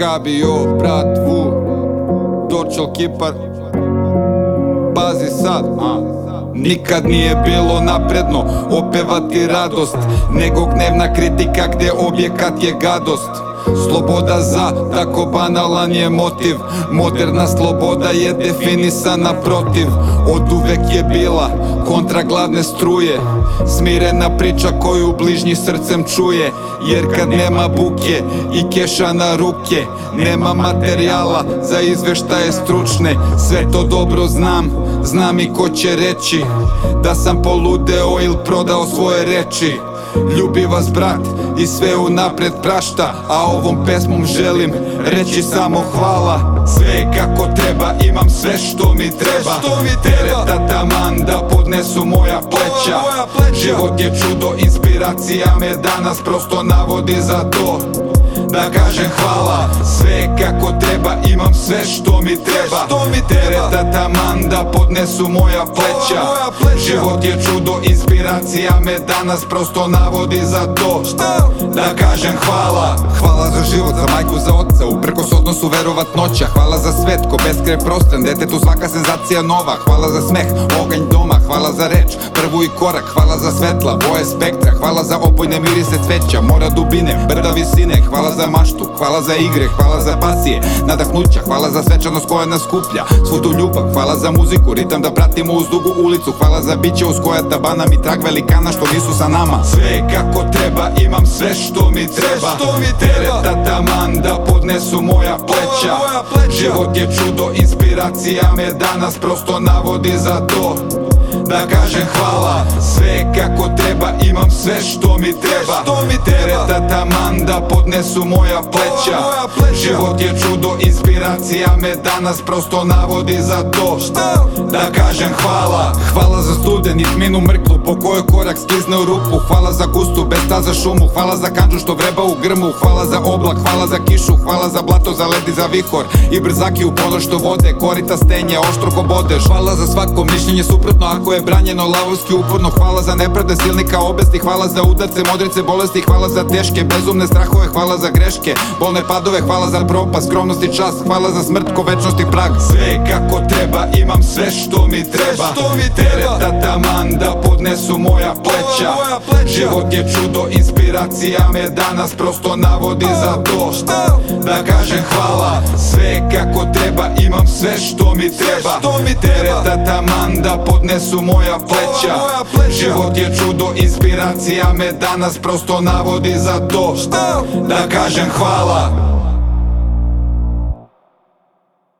Skabio, brat Vu Dorčel kipar Pazi sad, a Nikad nije bilo napredno opevati radost Nego gnevna kritika gdje objekat je gadost Sloboda za, tako banalan je motiv. Moderna sloboda je definisana protiv. Od uvek je bila kontra glavne struje. Smirena priča koju bližnji srcem čuje. Jer kad nema buke i keša na ruke Nema materijala za izveštaje stručne. Sve to dobro znam, znam i ko će reći Da sam poludeo ili prodao svoje reči. Ljubi vas brat i sve unapred prašta A ovom pesmom želim reći samo hvala. Sve kako treba, imam sve što mi treba. Tereta taman da podnesu moja pleća. Život je čudo, inspiracija me danas prosto navodi za to da kažem hvala. Sve kako treba, imam sve što mi treba. Tereta taman da podnesu moja pleća. Život je čudo, inspiracija me danas prosto navodi za to. Da kažem hvala. Hvala za život, za majku, za oca. Uprkos odnosu verovatnoća Hvala za svet, ko beskraj prostran Detetu svaka senzacija nova. Hvala za smeh, oganj doma. Hvala za reč, prvu i korak. Hvala za svetla, boje spektra. Hvala za opojne mirise cveća Mora dubine, brda visine. Hvala za maštu, hvala za igre Hvala za pasije, nadahnuća Hvala za svečanost koja nas skuplja Svu tu ljubav, hvala za muziku Ritam da pratimo uz dugu ulicu Hvala za biće uz koja tabana mi trag velikana Što nisu sa nama. Sve kako treba, imam sve što mi treba Tereta taman da podnesu moja pleća. Život je čudo, inspiracija me danas prosto navodi za to da kažem hvala. Sve kako treba, imam sve što mi treba. Tereta taman da podnesu moja pleća. Život je čudo, inspiracija me danas prosto navodi za to. Da kažem hvala. Hvala za studeni tminu mrklu Po kojoj korak skizne u rupu. Hvala za gustu, bez za šumu. Hvala za kanđu što vreba u grmu. Hvala za oblak, hvala za kišu. Hvala za blato, za led i za vihor. I brzaki u pono što vode Korita stenje, oštro ko bodeš Hvala za svako mišljenje suprotno Ako je branjeno lavovski uporno Hvala za nepravde silnika obesti Hvala za udarce, modrice, bolesti Hvala za teške, bezumne strahove Hvala za greške, bolne padove Hvala za propast, skromnost i čast Hvala za smrt ko večnost i prag. Sve je kako treba, imam sve što mi treba. Tereta taman da podnesu moja pleća. Život je čudo, inspiracija me danas prosto navodi za to. Da kažem hvala. Sve je kako treba, imam sve što mi treba. Tereta taman da podnesu moja pleća. Život je čudo, inspiracija me danas prosto navodi za to. Da kažem hvala